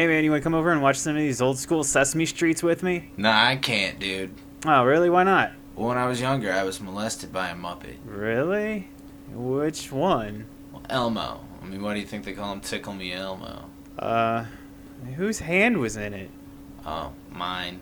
Hey man, you want to come over and watch some of these old school Sesame Streets with me? Nah, I can't, dude. Oh, really? Why not? Well, when I was younger, I was molested by a Muppet. Really? Which one? Well, Elmo. I mean, why do you think they call him Tickle Me Elmo? Uh, whose hand was in it? Oh, mine.